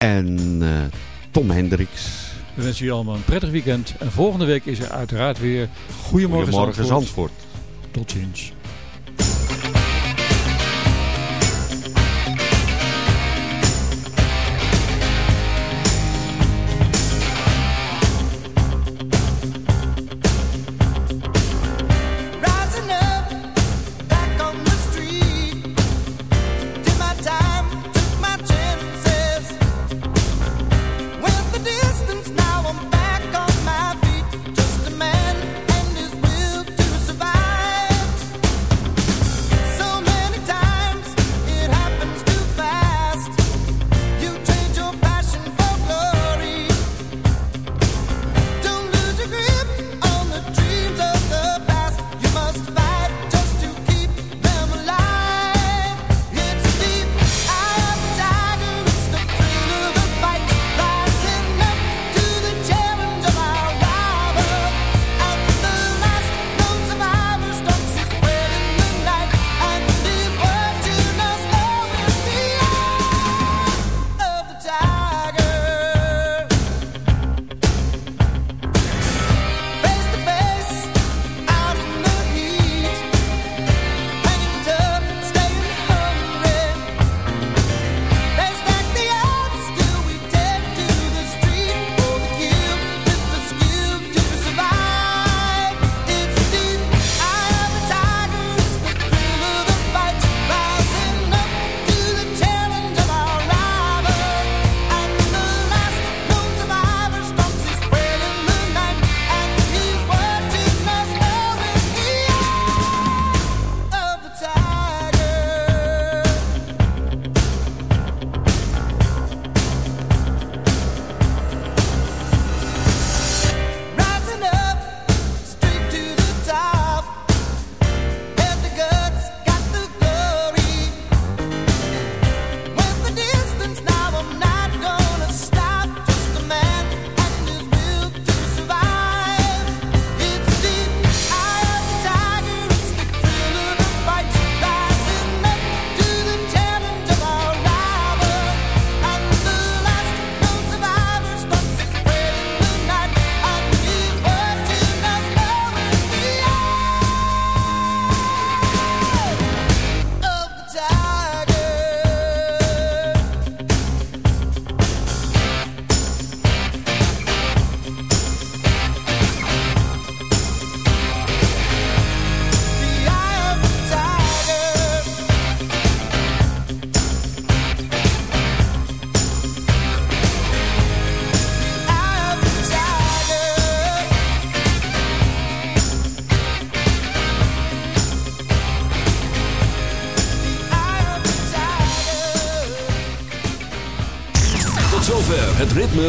en uh, Tom Hendricks. We wensen jullie allemaal een prettig weekend. En volgende week is er uiteraard weer Goedemorgen, Goedemorgen Zandvoort. Zandvoort. Tot ziens.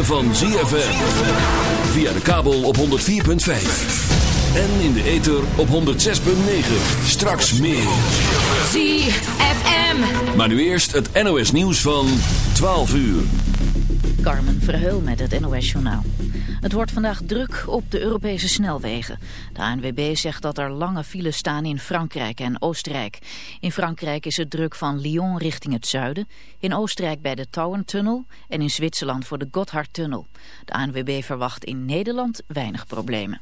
Van ZFM. Via de kabel op 104.5. En in de ether op 106.9. Straks meer. ZFM. Maar nu eerst het NOS nieuws van 12 uur. Carmen Verheul met het NOS journaal. Het wordt vandaag druk op de Europese snelwegen. De ANWB zegt dat er lange files staan in Frankrijk en Oostenrijk. In Frankrijk is het druk van Lyon richting het zuiden. In Oostenrijk bij de Tauerntunnel en in Zwitserland voor de Gotthardtunnel. De ANWB verwacht in Nederland weinig problemen.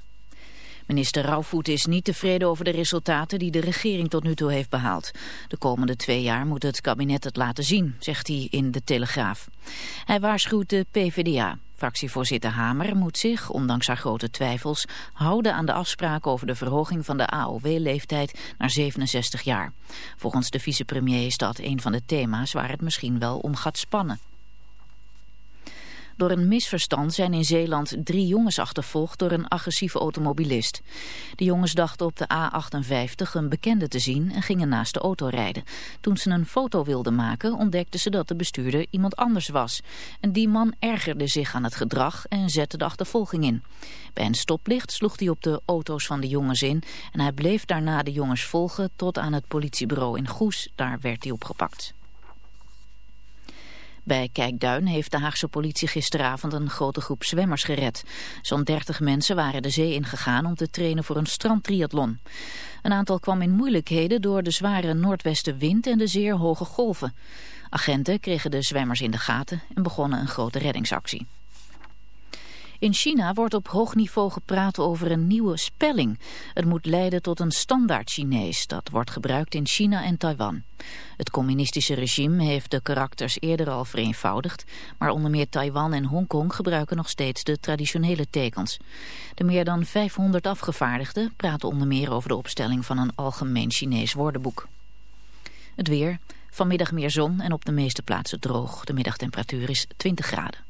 Minister Rauwvoet is niet tevreden over de resultaten die de regering tot nu toe heeft behaald. De komende twee jaar moet het kabinet het laten zien, zegt hij in De Telegraaf. Hij waarschuwt de PvdA. Fractievoorzitter Hamer moet zich, ondanks haar grote twijfels, houden aan de afspraak over de verhoging van de AOW-leeftijd naar 67 jaar. Volgens de vicepremier is dat een van de thema's waar het misschien wel om gaat spannen. Door een misverstand zijn in Zeeland drie jongens achtervolgd door een agressieve automobilist. De jongens dachten op de A58 een bekende te zien en gingen naast de auto rijden. Toen ze een foto wilden maken ontdekten ze dat de bestuurder iemand anders was. En die man ergerde zich aan het gedrag en zette de achtervolging in. Bij een stoplicht sloeg hij op de auto's van de jongens in en hij bleef daarna de jongens volgen tot aan het politiebureau in Goes. Daar werd hij opgepakt. Bij Kijkduin heeft de Haagse politie gisteravond een grote groep zwemmers gered. Zo'n 30 mensen waren de zee ingegaan om te trainen voor een strandtriathlon. Een aantal kwam in moeilijkheden door de zware noordwestenwind en de zeer hoge golven. Agenten kregen de zwemmers in de gaten en begonnen een grote reddingsactie. In China wordt op hoog niveau gepraat over een nieuwe spelling. Het moet leiden tot een standaard Chinees. Dat wordt gebruikt in China en Taiwan. Het communistische regime heeft de karakters eerder al vereenvoudigd, maar onder meer Taiwan en Hongkong gebruiken nog steeds de traditionele tekens. De meer dan 500 afgevaardigden praten onder meer over de opstelling van een algemeen Chinees woordenboek. Het weer, vanmiddag meer zon en op de meeste plaatsen droog. De middagtemperatuur is 20 graden.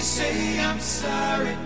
Say I'm sorry.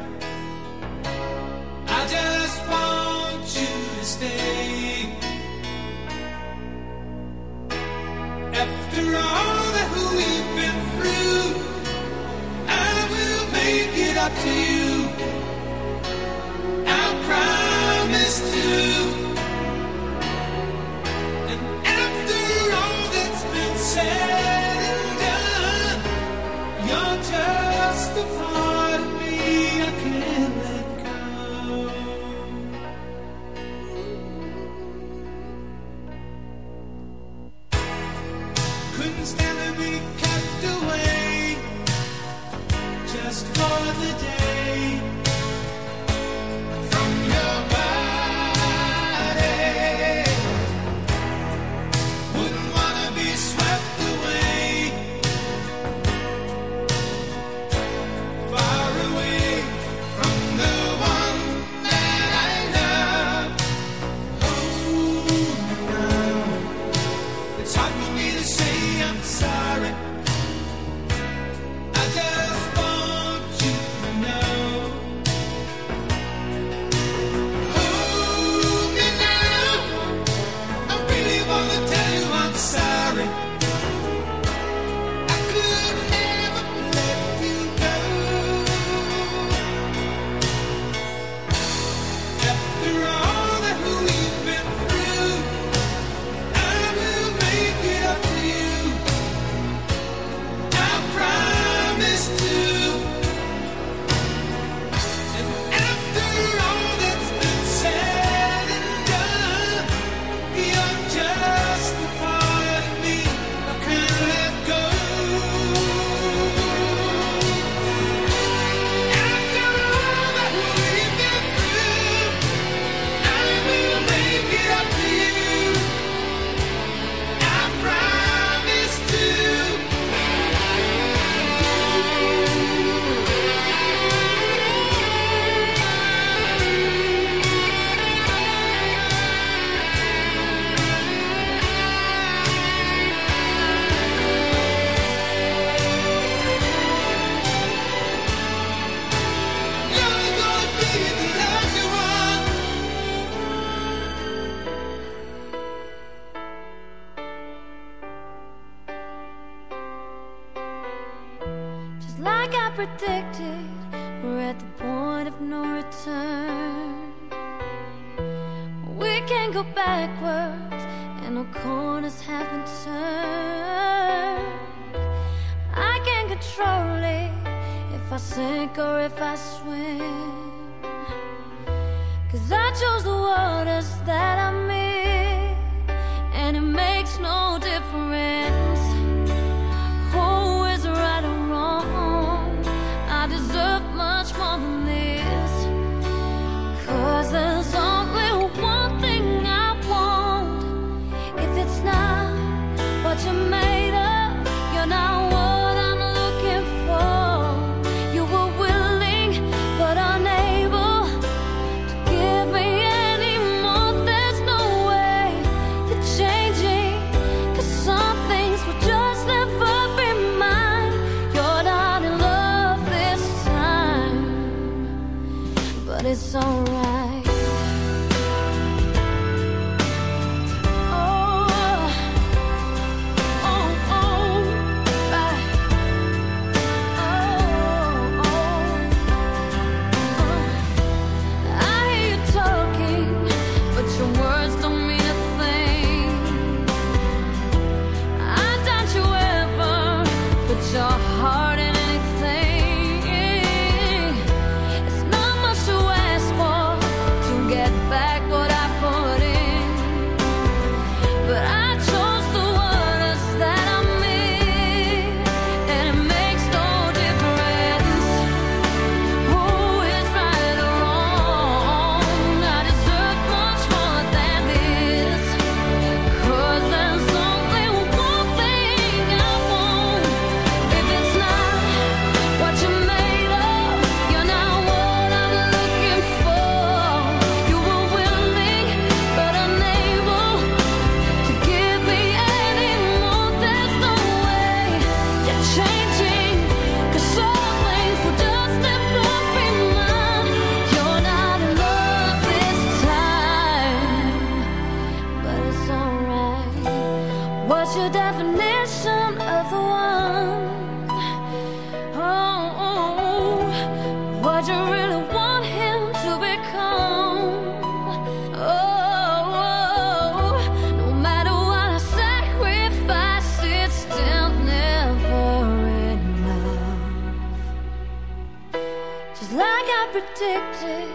predicted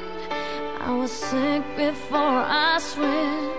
I was sick before I swim.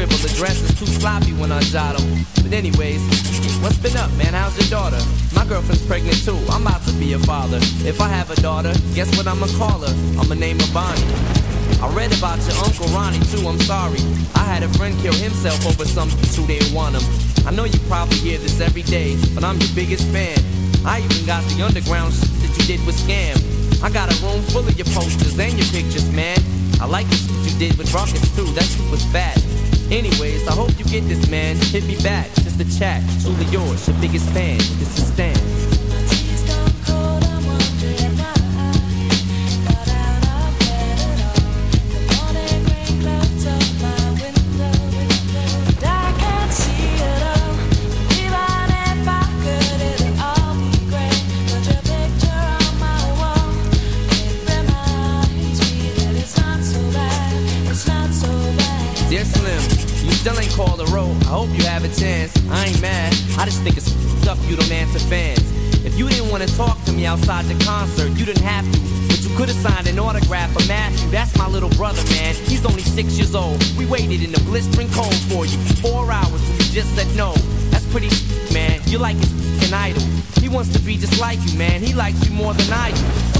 Scribble addresses too sloppy when I jot them. But anyways, what's been up, man? How's your daughter? My girlfriend's pregnant too, I'm about to be a father. If I have a daughter, guess what I'ma call her? I'ma name her Bonnie. I read about your Uncle Ronnie too, I'm sorry. I had a friend kill himself over some who didn't want him. I know you probably hear this every day, but I'm your biggest fan. I even got the underground shit that you did with Scam. I got a room full of your posters and your pictures, man. I like the shit you did with Ruckus too, that shit was fat. Anyways, I hope you get this, man. Hit me back, just a chat. Truly yours, your biggest fan. This is Stan. Me the concert, you didn't have to. But you could have signed an autograph for Matthew. That's my little brother, man. He's only six years old. We waited in the blistering cold for you four hours and you just said no. That's pretty man. You're like his f***ing idol. He wants to be just like you, man. He likes you more than I do.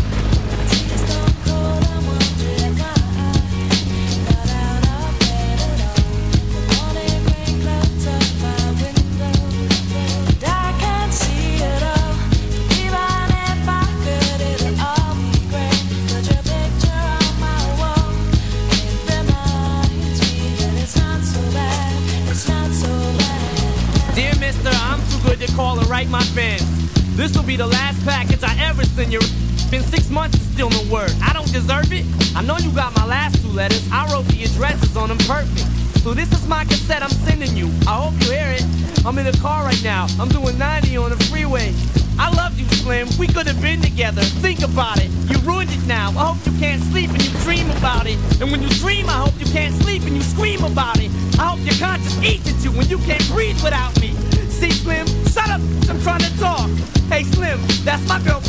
I'm doing 90 on the freeway. I love you, Slim. We could have been together. Think about it. You ruined it now. I hope you can't sleep and you dream about it. And when you dream, I hope you can't sleep and you scream about it. I hope your conscience eats at you when you can't breathe without me. See, Slim, shut up. I'm trying to talk. Hey, Slim, that's my girlfriend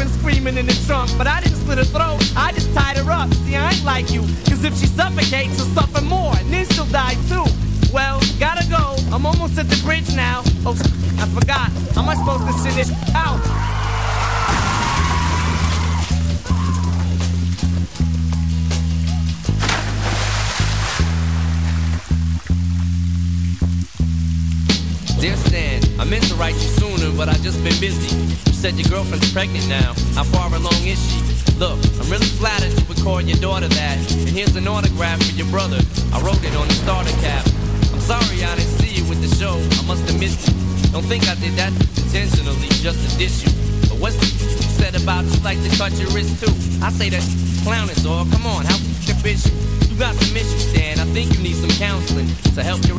girlfriend's pregnant now. How far along is she? Look, I'm really flattered you would call your daughter that. And here's an autograph for your brother. I wrote it on the starter cap. I'm sorry I didn't see you with the show. I must have missed you. Don't think I did that intentionally just to diss you. But what's the you said about you like to cut your wrist too? I say that clowning, dog. Come on, how the bitch you? You got some issues, Stan. I think you need some counseling to help your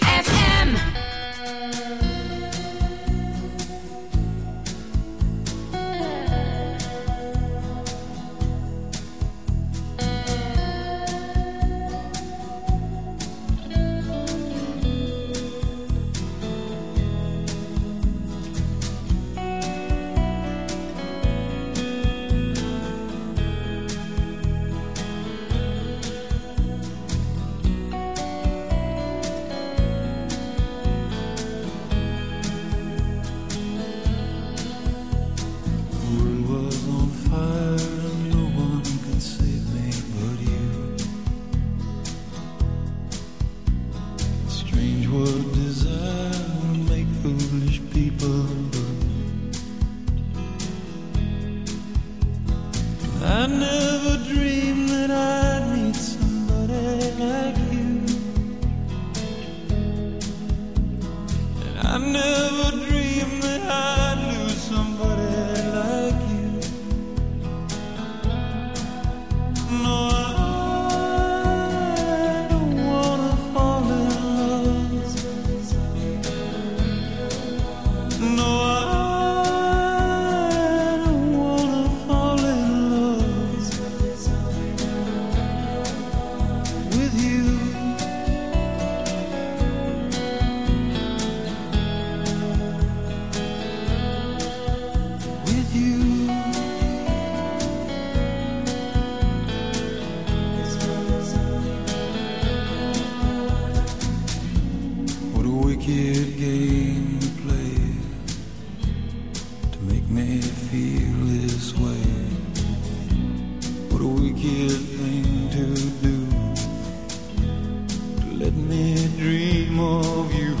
Let me dream of you.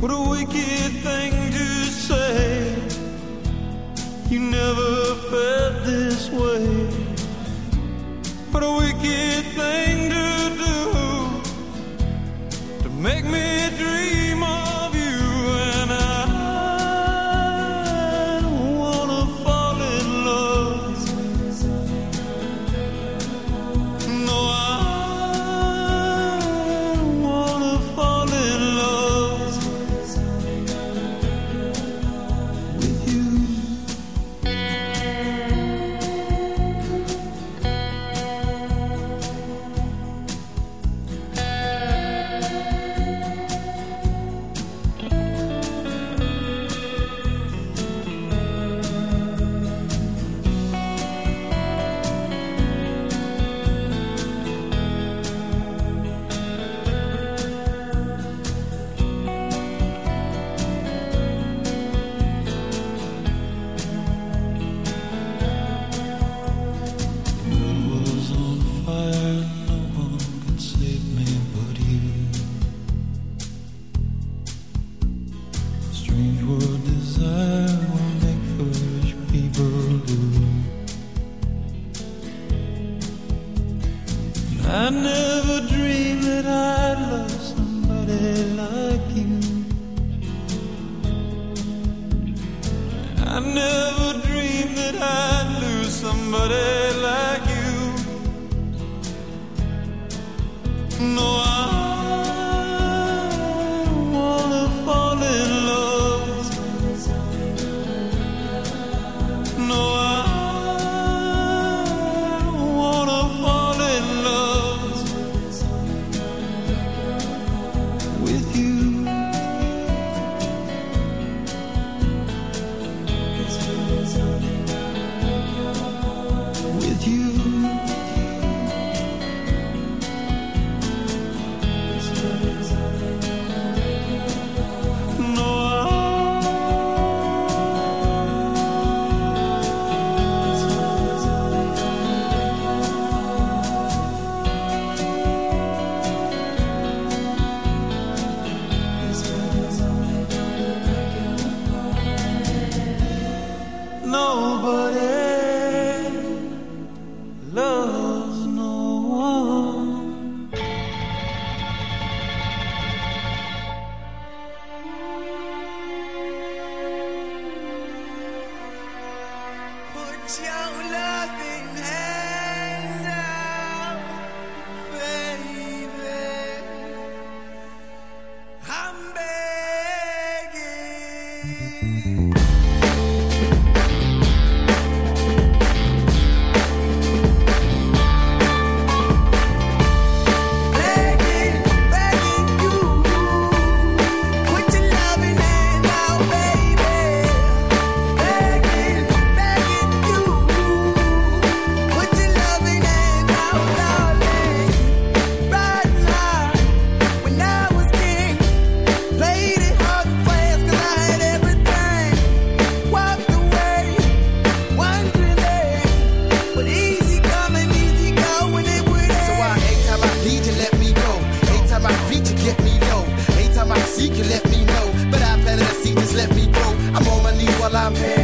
What a wicked feet, you get me low. Anytime I seek, you let me know. But I planted a seed, just let me go. I'm on my knees while I'm here.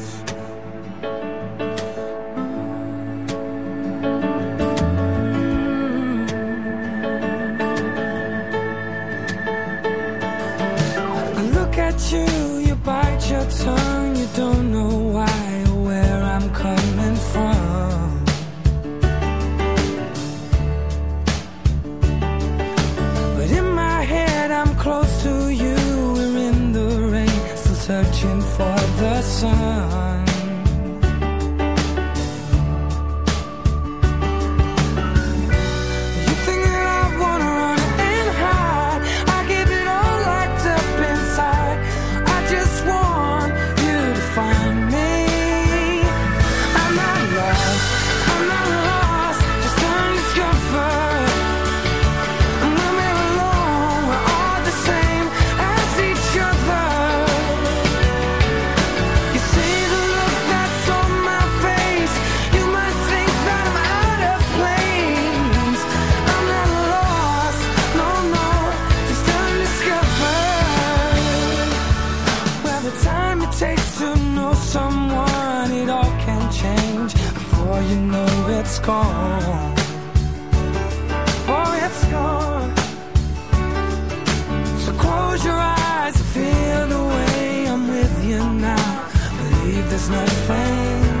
time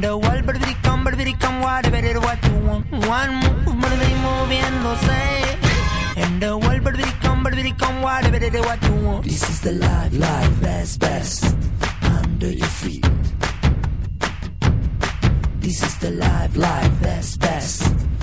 the world, but come, but come, whatever it what you want. One move, but we moviéndose. In the world, but come, but come, whatever it what you want. This is the life, life, best, best, under your feet. This is the life, life, best, best.